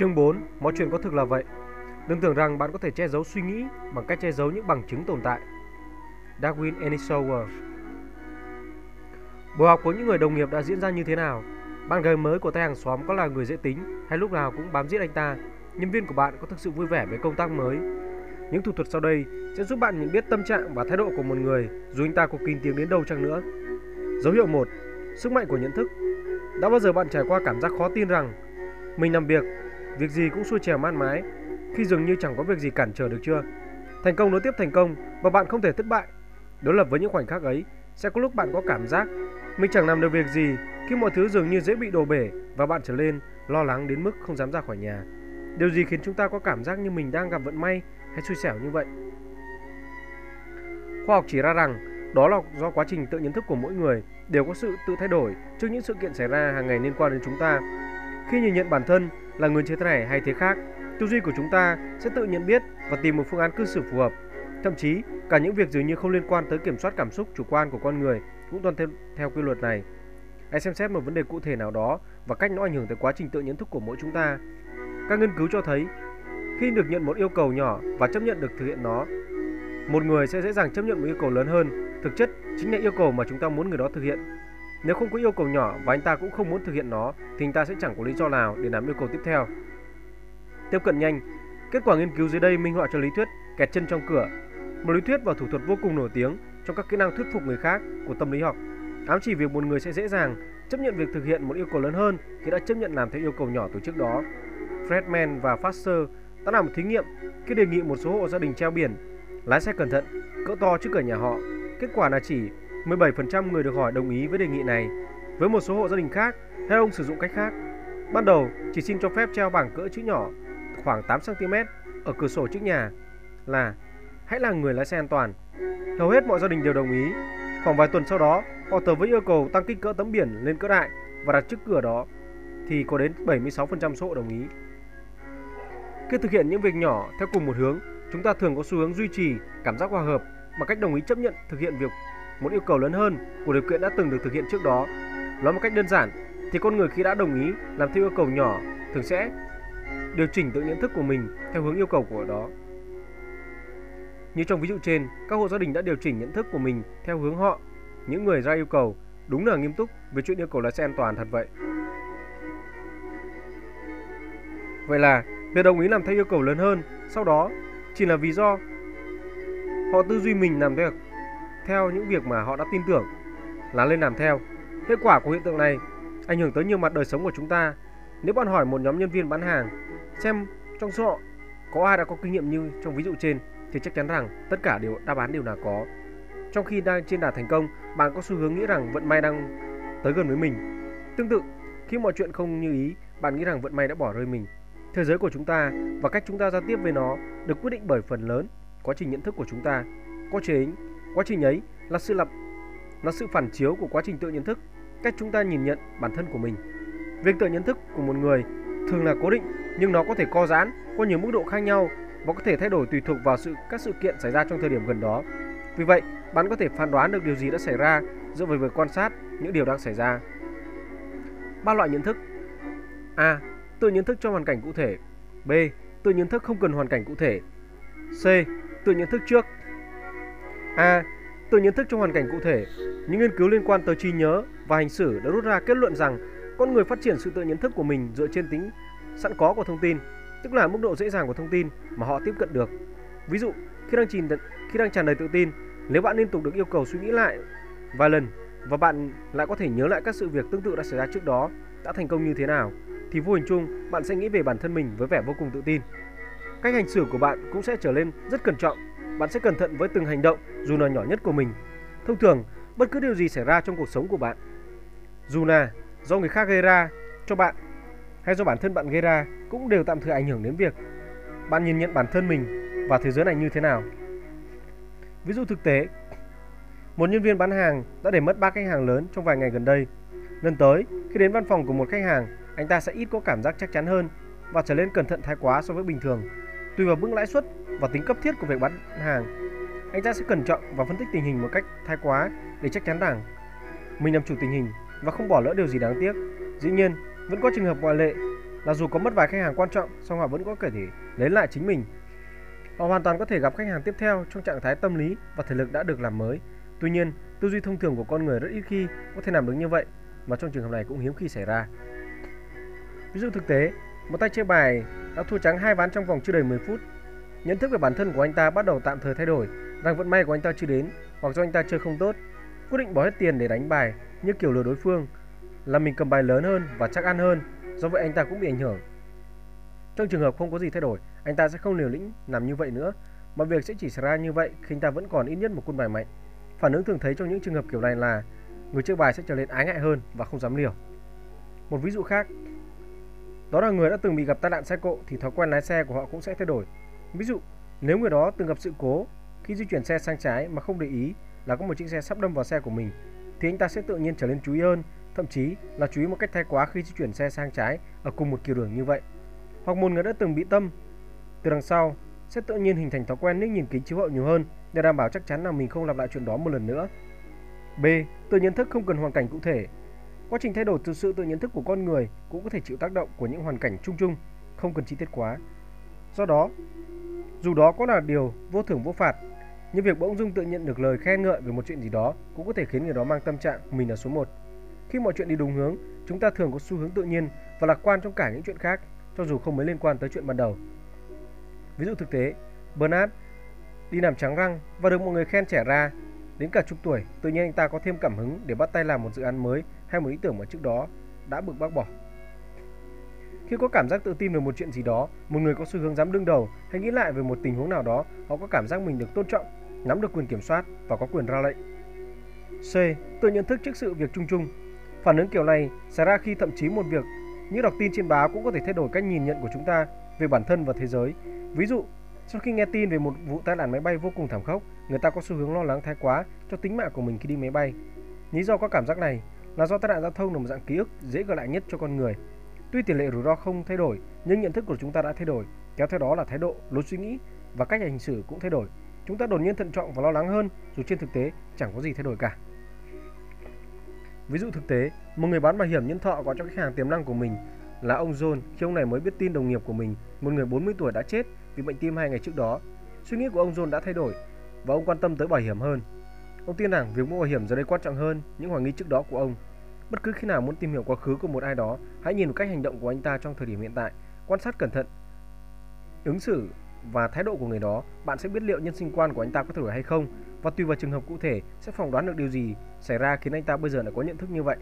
Chương 4. Mọi chuyện có thực là vậy. Đừng tưởng rằng bạn có thể che giấu suy nghĩ bằng cách che giấu những bằng chứng tồn tại. Darwin Enisower Buổi học của những người đồng nghiệp đã diễn ra như thế nào? Bạn gái mới của tay hàng xóm có là người dễ tính hay lúc nào cũng bám giết anh ta? Nhân viên của bạn có thực sự vui vẻ với công tác mới? Những thủ thuật sau đây sẽ giúp bạn nhận biết tâm trạng và thái độ của một người dù anh ta có kín tiếng đến đâu chăng nữa. Dấu hiệu 1. Sức mạnh của nhận thức. Đã bao giờ bạn trải qua cảm giác khó tin rằng mình làm việc, việc gì cũng xuôi chèo mát mái khi dường như chẳng có việc gì cản trở được chưa? Thành công nối tiếp thành công và bạn không thể thất bại. Đối lập với những khoảnh khắc ấy, sẽ có lúc bạn có cảm giác mình chẳng làm được việc gì khi mọi thứ dường như dễ bị đổ bể và bạn trở lên lo lắng đến mức không dám ra khỏi nhà. Điều gì khiến chúng ta có cảm giác như mình đang gặp vận may hay xui xẻo như vậy? Khoa học chỉ ra rằng đó là do quá trình tự nhận thức của mỗi người đều có sự tự thay đổi trước những sự kiện xảy ra hàng ngày liên quan đến chúng ta. Khi nhìn nhận bản thân là người như thế này hay thế khác, tư duy của chúng ta sẽ tự nhận biết và tìm một phương án cư xử phù hợp. Thậm chí, cả những việc dường như không liên quan tới kiểm soát cảm xúc chủ quan của con người cũng tuân theo, theo quy luật này. Hãy xem xét một vấn đề cụ thể nào đó và cách nó ảnh hưởng tới quá trình tự nhận thức của mỗi chúng ta. Các nghiên cứu cho thấy, khi được nhận một yêu cầu nhỏ và chấp nhận được thực hiện nó, một người sẽ dễ dàng chấp nhận một yêu cầu lớn hơn. Thực chất chính là yêu cầu mà chúng ta muốn người đó thực hiện. Nếu không có yêu cầu nhỏ và anh ta cũng không muốn thực hiện nó, thì anh ta sẽ chẳng có lý do nào để làm yêu cầu tiếp theo. Tiếp cận nhanh, kết quả nghiên cứu dưới đây minh họa cho lý thuyết kẹt chân trong cửa, một lý thuyết và thủ thuật vô cùng nổi tiếng trong các kỹ năng thuyết phục người khác của tâm lý học. Ám chỉ việc một người sẽ dễ dàng chấp nhận việc thực hiện một yêu cầu lớn hơn khi đã chấp nhận làm theo yêu cầu nhỏ từ trước đó. Fredman và Foster đã làm một thí nghiệm khi đề nghị một số hộ gia đình treo biển lái xe cẩn thận cỡ to trước cửa nhà họ. Kết quả là chỉ 17% người được hỏi đồng ý với đề nghị này. Với một số hộ gia đình khác, hay ông sử dụng cách khác. Ban đầu chỉ xin cho phép treo bảng cỡ chữ nhỏ khoảng 8 cm ở cửa sổ trước nhà là hãy là người lái xe an toàn. Hầu hết mọi gia đình đều đồng ý. Khoảng vài tuần sau đó, họ tờ với yêu cầu tăng kích cỡ tấm biển lên cỡ đại và đặt trước cửa đó thì có đến 76% số hộ đồng ý. Khi thực hiện những việc nhỏ theo cùng một hướng, chúng ta thường có xu hướng duy trì cảm giác hòa hợp bằng cách đồng ý chấp nhận thực hiện việc một yêu cầu lớn hơn của điều kiện đã từng được thực hiện trước đó. Nói một cách đơn giản, thì con người khi đã đồng ý làm theo yêu cầu nhỏ thường sẽ điều chỉnh tự nhận thức của mình theo hướng yêu cầu của đó. Như trong ví dụ trên, các hộ gia đình đã điều chỉnh nhận thức của mình theo hướng họ, những người ra yêu cầu, đúng là nghiêm túc về chuyện yêu cầu lái xe an toàn thật vậy. Vậy là việc đồng ý làm theo yêu cầu lớn hơn, sau đó chỉ là vì do họ tư duy mình làm theo theo những việc mà họ đã tin tưởng là lên làm theo. Kết quả của hiện tượng này ảnh hưởng tới nhiều mặt đời sống của chúng ta. Nếu bạn hỏi một nhóm nhân viên bán hàng xem trong số họ có ai đã có kinh nghiệm như trong ví dụ trên thì chắc chắn rằng tất cả đều đáp án đều là có. Trong khi đang trên đà thành công, bạn có xu hướng nghĩ rằng vận may đang tới gần với mình. Tương tự, khi mọi chuyện không như ý, bạn nghĩ rằng vận may đã bỏ rơi mình. Thế giới của chúng ta và cách chúng ta giao tiếp với nó được quyết định bởi phần lớn quá trình nhận thức của chúng ta. Có chính quá trình ấy là sự lập là sự phản chiếu của quá trình tự nhận thức, cách chúng ta nhìn nhận bản thân của mình. Việc tự nhận thức của một người thường là cố định nhưng nó có thể co giãn qua nhiều mức độ khác nhau và có thể thay đổi tùy thuộc vào sự các sự kiện xảy ra trong thời điểm gần đó. Vì vậy, bạn có thể phán đoán được điều gì đã xảy ra dựa vào việc quan sát những điều đang xảy ra. Ba loại nhận thức. A. Tự nhận thức trong hoàn cảnh cụ thể. B. Tự nhận thức không cần hoàn cảnh cụ thể. C. Tự nhận thức trước. À, A. Tự nhận thức trong hoàn cảnh cụ thể. Những nghiên cứu liên quan tới trí nhớ và hành xử đã rút ra kết luận rằng con người phát triển sự tự nhận thức của mình dựa trên tính sẵn có của thông tin tức là mức độ dễ dàng của thông tin mà họ tiếp cận được. Ví dụ, khi đang trình khi đang tràn đầy tự tin, nếu bạn liên tục được yêu cầu suy nghĩ lại vài lần và bạn lại có thể nhớ lại các sự việc tương tự đã xảy ra trước đó đã thành công như thế nào thì vô hình chung bạn sẽ nghĩ về bản thân mình với vẻ vô cùng tự tin. Cách hành xử của bạn cũng sẽ trở nên rất cẩn trọng. Bạn sẽ cẩn thận với từng hành động dù là nhỏ nhất của mình. Thông thường, bất cứ điều gì xảy ra trong cuộc sống của bạn, dù là do người khác gây ra cho bạn hay do bản thân bạn gây ra cũng đều tạm thời ảnh hưởng đến việc bạn nhìn nhận bản thân mình và thế giới này như thế nào. Ví dụ thực tế, một nhân viên bán hàng đã để mất ba khách hàng lớn trong vài ngày gần đây. Lần tới, khi đến văn phòng của một khách hàng, anh ta sẽ ít có cảm giác chắc chắn hơn và trở nên cẩn thận thái quá so với bình thường. Tùy vào mức lãi suất và tính cấp thiết của việc bán hàng, anh ta sẽ cẩn trọng và phân tích tình hình một cách thái quá để chắc chắn rằng mình làm chủ tình hình và không bỏ lỡ điều gì đáng tiếc. Dĩ nhiên, vẫn có trường hợp ngoại lệ là dù có mất vài khách hàng quan trọng, song họ vẫn có thể lấy lại chính mình. Họ hoàn toàn có thể gặp khách hàng tiếp theo trong trạng thái tâm lý và thể lực đã được làm mới. Tuy nhiên, tư duy thông thường của con người rất ít khi có thể làm được như vậy, mà trong trường hợp này cũng hiếm khi xảy ra. Ví dụ thực tế, một tay chơi bài đã thua trắng hai ván trong vòng chưa đầy 10 phút. Nhận thức về bản thân của anh ta bắt đầu tạm thời thay đổi, rằng vận may của anh ta chưa đến hoặc do anh ta chơi không tốt. Quyết định bỏ hết tiền để đánh bài như kiểu lừa đối phương, là mình cầm bài lớn hơn và chắc ăn hơn, do vậy anh ta cũng bị ảnh hưởng. Trong trường hợp không có gì thay đổi, anh ta sẽ không liều lĩnh làm như vậy nữa. Mọi việc sẽ chỉ xảy ra như vậy khi anh ta vẫn còn ít nhất một quân bài mạnh. Phản ứng thường thấy trong những trường hợp kiểu này là người chơi bài sẽ trở nên ái ngại hơn và không dám liều. Một ví dụ khác, đó là người đã từng bị gặp tai nạn xe cộ thì thói quen lái xe của họ cũng sẽ thay đổi. Ví dụ, nếu người đó từng gặp sự cố khi di chuyển xe sang trái mà không để ý là có một chiếc xe sắp đâm vào xe của mình thì anh ta sẽ tự nhiên trở nên chú ý hơn, thậm chí là chú ý một cách thái quá khi di chuyển xe sang trái ở cùng một kiểu đường như vậy. Hoặc một người đã từng bị tâm từ đằng sau sẽ tự nhiên hình thành thói quen liếc nhìn kính chiếu hậu nhiều hơn để đảm bảo chắc chắn là mình không lặp lại chuyện đó một lần nữa. B. Tự nhận thức không cần hoàn cảnh cụ thể. Quá trình thay đổi từ sự tự nhận thức của con người cũng có thể chịu tác động của những hoàn cảnh chung chung, không cần chi tiết quá. Do đó, dù đó có là điều vô thưởng vô phạt, nhưng việc bỗng dưng tự nhận được lời khen ngợi về một chuyện gì đó cũng có thể khiến người đó mang tâm trạng mình là số 1. Khi mọi chuyện đi đúng hướng, chúng ta thường có xu hướng tự nhiên và lạc quan trong cả những chuyện khác, cho dù không mới liên quan tới chuyện ban đầu. Ví dụ thực tế, Bernard đi làm trắng răng và được mọi người khen trẻ ra. Đến cả chục tuổi, tự nhiên anh ta có thêm cảm hứng để bắt tay làm một dự án mới hay một ý tưởng mà trước đó đã bực bác bỏ. Khi có cảm giác tự tin về một chuyện gì đó, một người có xu hướng dám đương đầu hay nghĩ lại về một tình huống nào đó, họ có cảm giác mình được tôn trọng, nắm được quyền kiểm soát và có quyền ra lệnh. C. Tự nhận thức trước sự việc chung chung. Phản ứng kiểu này xảy ra khi thậm chí một việc như đọc tin trên báo cũng có thể thay đổi cách nhìn nhận của chúng ta về bản thân và thế giới. Ví dụ, sau khi nghe tin về một vụ tai nạn máy bay vô cùng thảm khốc, người ta có xu hướng lo lắng thái quá cho tính mạng của mình khi đi máy bay. Lý do có cảm giác này là do tai nạn giao thông là một dạng ký ức dễ gợi lại nhất cho con người. Tuy tỷ lệ rủi ro không thay đổi, nhưng nhận thức của chúng ta đã thay đổi, kéo theo đó là thái độ, lối suy nghĩ và cách hành xử cũng thay đổi. Chúng ta đột nhiên thận trọng và lo lắng hơn dù trên thực tế chẳng có gì thay đổi cả. Ví dụ thực tế, một người bán bảo hiểm nhân thọ gọi cho khách hàng tiềm năng của mình là ông John khi ông này mới biết tin đồng nghiệp của mình, một người 40 tuổi đã chết vì bệnh tim hai ngày trước đó. Suy nghĩ của ông John đã thay đổi và ông quan tâm tới bảo hiểm hơn. Ông tin rằng việc mua bảo hiểm giờ đây quan trọng hơn những hoài nghi trước đó của ông. Bất cứ khi nào muốn tìm hiểu quá khứ của một ai đó, hãy nhìn vào cách hành động của anh ta trong thời điểm hiện tại, quan sát cẩn thận ứng xử và thái độ của người đó, bạn sẽ biết liệu nhân sinh quan của anh ta có thay đổi hay không và tùy vào trường hợp cụ thể sẽ phỏng đoán được điều gì xảy ra khiến anh ta bây giờ lại có nhận thức như vậy.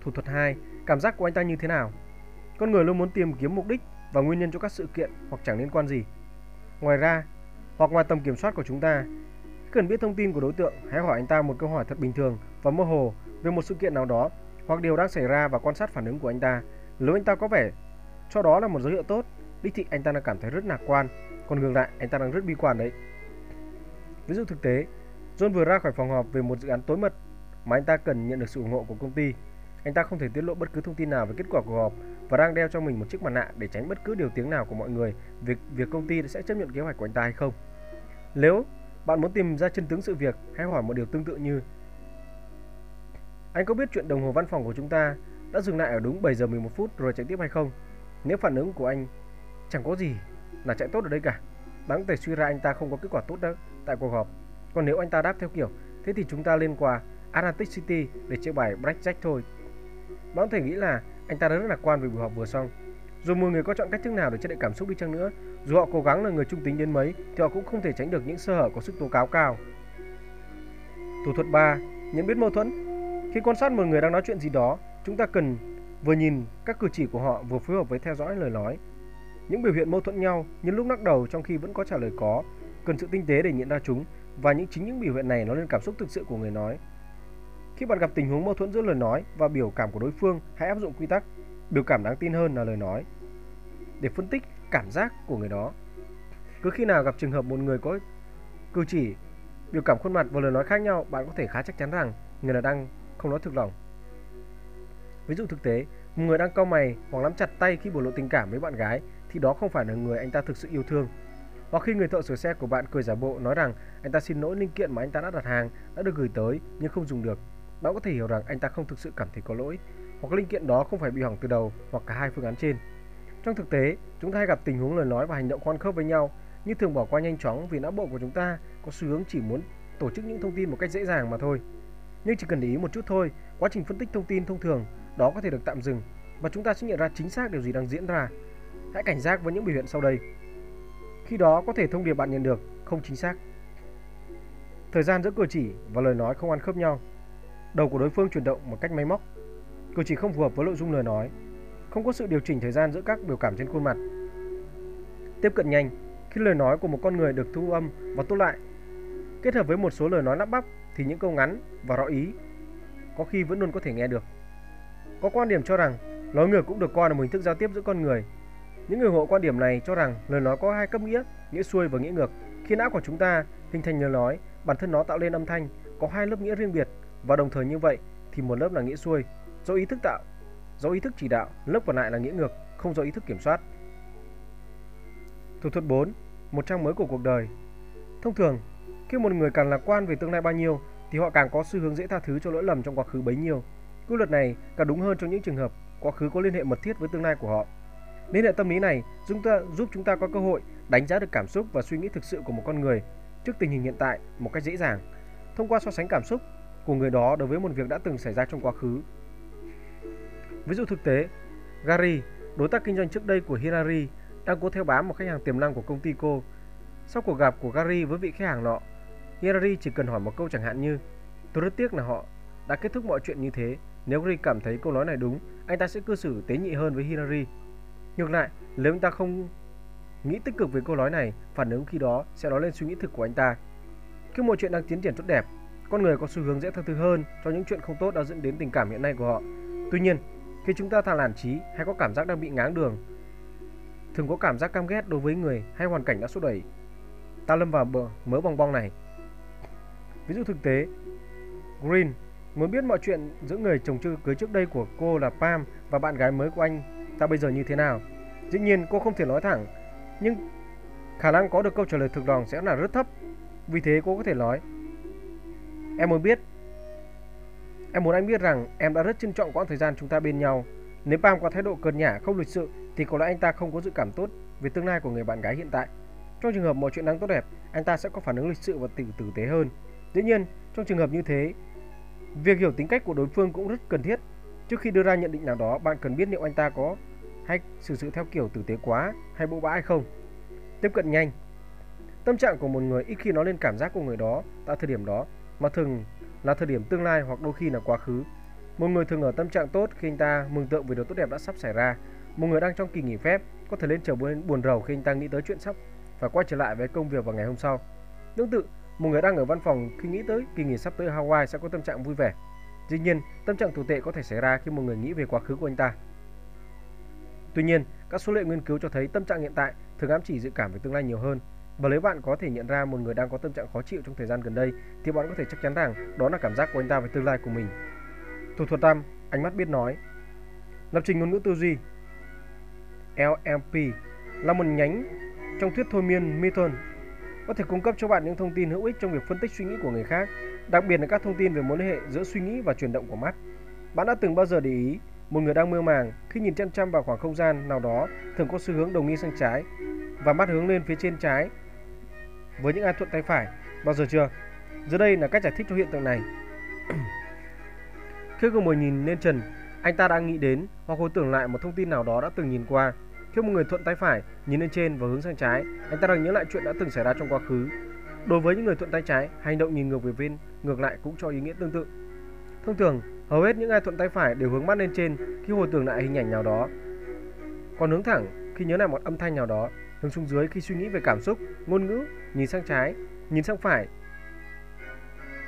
Thủ thuật 2, cảm giác của anh ta như thế nào? Con người luôn muốn tìm kiếm mục đích và nguyên nhân cho các sự kiện hoặc chẳng liên quan gì. Ngoài ra, hoặc ngoài tầm kiểm soát của chúng ta, cần biết thông tin của đối tượng, hãy hỏi anh ta một câu hỏi thật bình thường và mơ hồ về một sự kiện nào đó hoặc điều đang xảy ra và quan sát phản ứng của anh ta. Nếu anh ta có vẻ cho đó là một dấu hiệu tốt, đích thị anh ta đang cảm thấy rất lạc quan, còn ngược lại anh ta đang rất bi quan đấy. Ví dụ thực tế, John vừa ra khỏi phòng họp về một dự án tối mật mà anh ta cần nhận được sự ủng hộ của công ty. Anh ta không thể tiết lộ bất cứ thông tin nào về kết quả cuộc họp và đang đeo cho mình một chiếc mặt nạ để tránh bất cứ điều tiếng nào của mọi người về việc công ty sẽ chấp nhận kế hoạch của anh ta hay không. Nếu bạn muốn tìm ra chân tướng sự việc, hãy hỏi một điều tương tự như anh có biết chuyện đồng hồ văn phòng của chúng ta đã dừng lại ở đúng 7 giờ 11 phút rồi chạy tiếp hay không? Nếu phản ứng của anh chẳng có gì là chạy tốt ở đây cả, Đáng thể suy ra anh ta không có kết quả tốt đâu tại cuộc họp. Còn nếu anh ta đáp theo kiểu thế thì chúng ta lên qua Atlantic City để chơi bài Blackjack thôi. Bạn có thể nghĩ là anh ta rất lạc quan về buổi họp vừa xong. Dù mọi người có chọn cách thức nào để che đậy cảm xúc đi chăng nữa, dù họ cố gắng là người trung tính đến mấy thì họ cũng không thể tránh được những sơ hở có sức tố cáo cao. Thủ thuật 3. Nhận biết mâu thuẫn. Khi quan sát một người đang nói chuyện gì đó, chúng ta cần vừa nhìn các cử chỉ của họ vừa phối hợp với theo dõi lời nói. Những biểu hiện mâu thuẫn nhau như lúc lắc đầu trong khi vẫn có trả lời có, cần sự tinh tế để nhận ra chúng và những chính những biểu hiện này nó lên cảm xúc thực sự của người nói. Khi bạn gặp tình huống mâu thuẫn giữa lời nói và biểu cảm của đối phương, hãy áp dụng quy tắc biểu cảm đáng tin hơn là lời nói để phân tích cảm giác của người đó. Cứ khi nào gặp trường hợp một người có cử chỉ, biểu cảm khuôn mặt và lời nói khác nhau, bạn có thể khá chắc chắn rằng người là đang không nói thực lòng. Ví dụ thực tế, một người đang cau mày hoặc nắm chặt tay khi biểu lộ tình cảm với bạn gái thì đó không phải là người anh ta thực sự yêu thương. Hoặc khi người thợ sửa xe của bạn cười giả bộ nói rằng anh ta xin lỗi linh kiện mà anh ta đã đặt hàng đã được gửi tới nhưng không dùng được, bạn có thể hiểu rằng anh ta không thực sự cảm thấy có lỗi. hoặc linh kiện đó không phải bị hỏng từ đầu hoặc cả hai phương án trên. Trong thực tế, chúng ta hay gặp tình huống lời nói và hành động khoan khớp với nhau, nhưng thường bỏ qua nhanh chóng vì não bộ của chúng ta có xu hướng chỉ muốn tổ chức những thông tin một cách dễ dàng mà thôi. Nhưng chỉ cần để ý một chút thôi, quá trình phân tích thông tin thông thường đó có thể được tạm dừng và chúng ta sẽ nhận ra chính xác điều gì đang diễn ra. Hãy cảnh giác với những biểu hiện sau đây. Khi đó có thể thông điệp bạn nhận được không chính xác. Thời gian giữa cử chỉ và lời nói không ăn khớp nhau. Đầu của đối phương chuyển động một cách máy móc. Cử chỉ không phù hợp với nội dung lời nói. Không có sự điều chỉnh thời gian giữa các biểu cảm trên khuôn mặt. Tiếp cận nhanh khi lời nói của một con người được thu âm và tốt lại. Kết hợp với một số lời nói lắp bắp thì những câu ngắn và rõ ý có khi vẫn luôn có thể nghe được. Có quan điểm cho rằng nói ngược cũng được coi là một hình thức giao tiếp giữa con người. Những người hộ quan điểm này cho rằng lời nói có hai cấp nghĩa, nghĩa xuôi và nghĩa ngược. Khi não của chúng ta hình thành lời nói, bản thân nó tạo lên âm thanh có hai lớp nghĩa riêng biệt và đồng thời như vậy thì một lớp là nghĩa xuôi do ý thức tạo, do ý thức chỉ đạo, lớp còn lại là nghĩa ngược, không do ý thức kiểm soát. Thủ thuật 4. Một trang mới của cuộc đời. Thông thường, khi một người càng lạc quan về tương lai bao nhiêu thì họ càng có xu hướng dễ tha thứ cho lỗi lầm trong quá khứ bấy nhiêu. Quy luật này càng đúng hơn trong những trường hợp quá khứ có liên hệ mật thiết với tương lai của họ. Liên hệ tâm lý này giúp, ta, giúp chúng ta có cơ hội đánh giá được cảm xúc và suy nghĩ thực sự của một con người trước tình hình hiện tại một cách dễ dàng, thông qua so sánh cảm xúc của người đó đối với một việc đã từng xảy ra trong quá khứ. Ví dụ thực tế, Gary, đối tác kinh doanh trước đây của Hillary, đang cố theo bám một khách hàng tiềm năng của công ty cô. Sau cuộc gặp của Gary với vị khách hàng nọ, Hillary chỉ cần hỏi một câu chẳng hạn như Tôi rất tiếc là họ đã kết thúc mọi chuyện như thế. Nếu Gary cảm thấy câu nói này đúng, anh ta sẽ cư xử tế nhị hơn với Hillary. Ngược lại, nếu anh ta không nghĩ tích cực về câu nói này, phản ứng khi đó sẽ nói lên suy nghĩ thực của anh ta. Khi mọi chuyện đang tiến triển tốt đẹp, con người có xu hướng dễ tha thứ hơn cho những chuyện không tốt đã dẫn đến tình cảm hiện nay của họ. Tuy nhiên, khi chúng ta thà lản trí hay có cảm giác đang bị ngáng đường, thường có cảm giác cam ghét đối với người hay hoàn cảnh đã xô đẩy, ta lâm vào bờ mớ bong bong này. Ví dụ thực tế, Green muốn biết mọi chuyện giữa người chồng chưa cưới trước đây của cô là Pam và bạn gái mới của anh ta bây giờ như thế nào. Dĩ nhiên cô không thể nói thẳng, nhưng khả năng có được câu trả lời thực lòng sẽ là rất thấp. Vì thế cô có thể nói Em muốn biết Em muốn anh biết rằng em đã rất trân trọng quãng thời gian chúng ta bên nhau. Nếu Pam có thái độ cơn nhả, không lịch sự thì có lẽ anh ta không có dự cảm tốt về tương lai của người bạn gái hiện tại. Trong trường hợp mọi chuyện đang tốt đẹp, anh ta sẽ có phản ứng lịch sự và tử tử tế hơn. Dĩ nhiên, trong trường hợp như thế, việc hiểu tính cách của đối phương cũng rất cần thiết. Trước khi đưa ra nhận định nào đó, bạn cần biết liệu anh ta có hay xử sự theo kiểu tử tế quá hay bộ bã hay không. Tiếp cận nhanh. Tâm trạng của một người ít khi nói lên cảm giác của người đó tại thời điểm đó, mà thường là thời điểm tương lai hoặc đôi khi là quá khứ. Một người thường ở tâm trạng tốt khi anh ta mừng tượng về điều tốt đẹp đã sắp xảy ra. Một người đang trong kỳ nghỉ phép có thể lên trở buồn, buồn rầu khi anh ta nghĩ tới chuyện sắp và quay trở lại với công việc vào ngày hôm sau. Tương tự, một người đang ở văn phòng khi nghĩ tới kỳ nghỉ sắp tới Hawaii sẽ có tâm trạng vui vẻ. Dĩ nhiên, tâm trạng tồi tệ có thể xảy ra khi một người nghĩ về quá khứ của anh ta. Tuy nhiên, các số liệu nghiên cứu cho thấy tâm trạng hiện tại thường ám chỉ dự cảm về tương lai nhiều hơn. Và nếu bạn có thể nhận ra một người đang có tâm trạng khó chịu trong thời gian gần đây thì bạn có thể chắc chắn rằng đó là cảm giác của anh ta về tương lai của mình. Thủ thuật tam, ánh mắt biết nói. Lập trình ngôn ngữ tư duy LMP là một nhánh trong thuyết thôi miên Milton có thể cung cấp cho bạn những thông tin hữu ích trong việc phân tích suy nghĩ của người khác, đặc biệt là các thông tin về mối liên hệ giữa suy nghĩ và chuyển động của mắt. Bạn đã từng bao giờ để ý một người đang mơ màng khi nhìn chăm chăm vào khoảng không gian nào đó thường có xu hướng đồng nghi sang trái và mắt hướng lên phía trên trái với những ai thuận tay phải. Bao giờ chưa? Dưới đây là cách giải thích cho hiện tượng này. khi cùng mồi nhìn lên trần, anh ta đang nghĩ đến hoặc hồi tưởng lại một thông tin nào đó đã từng nhìn qua. Khi một người thuận tay phải nhìn lên trên và hướng sang trái, anh ta đang nhớ lại chuyện đã từng xảy ra trong quá khứ. Đối với những người thuận tay trái, hành động nhìn ngược về bên ngược lại cũng cho ý nghĩa tương tự. Thông thường, hầu hết những ai thuận tay phải đều hướng mắt lên trên khi hồi tưởng lại hình ảnh nào đó. Còn hướng thẳng khi nhớ lại một âm thanh nào đó, hướng xuống dưới khi suy nghĩ về cảm xúc, ngôn ngữ, nhìn sang trái, nhìn sang phải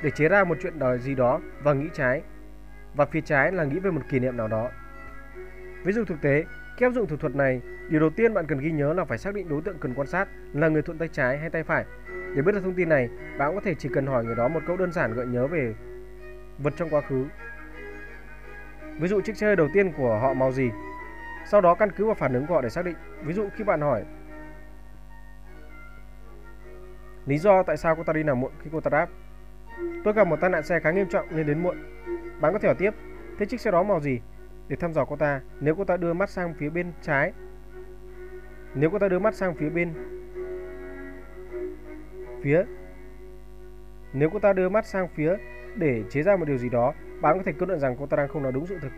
để chế ra một chuyện đời gì đó và nghĩ trái. Và phía trái là nghĩ về một kỷ niệm nào đó. Ví dụ thực tế, khi áp dụng thủ thuật này, điều đầu tiên bạn cần ghi nhớ là phải xác định đối tượng cần quan sát là người thuận tay trái hay tay phải. Để biết được thông tin này, bạn có thể chỉ cần hỏi người đó một câu đơn giản gợi nhớ về vật trong quá khứ. Ví dụ chiếc xe hơi đầu tiên của họ màu gì. Sau đó căn cứ vào phản ứng của họ để xác định. Ví dụ khi bạn hỏi Lý do tại sao cô ta đi làm muộn khi cô ta đáp Tôi gặp một tai nạn xe khá nghiêm trọng nên đến muộn Bạn có thể hỏi tiếp Thế chiếc xe đó màu gì để thăm dò cô ta. Nếu cô ta đưa mắt sang phía bên trái, nếu cô ta đưa mắt sang phía bên phía nếu cô ta đưa mắt sang phía để chế ra một điều gì đó, bạn có thể kết luận rằng cô ta đang không nói đúng sự thực.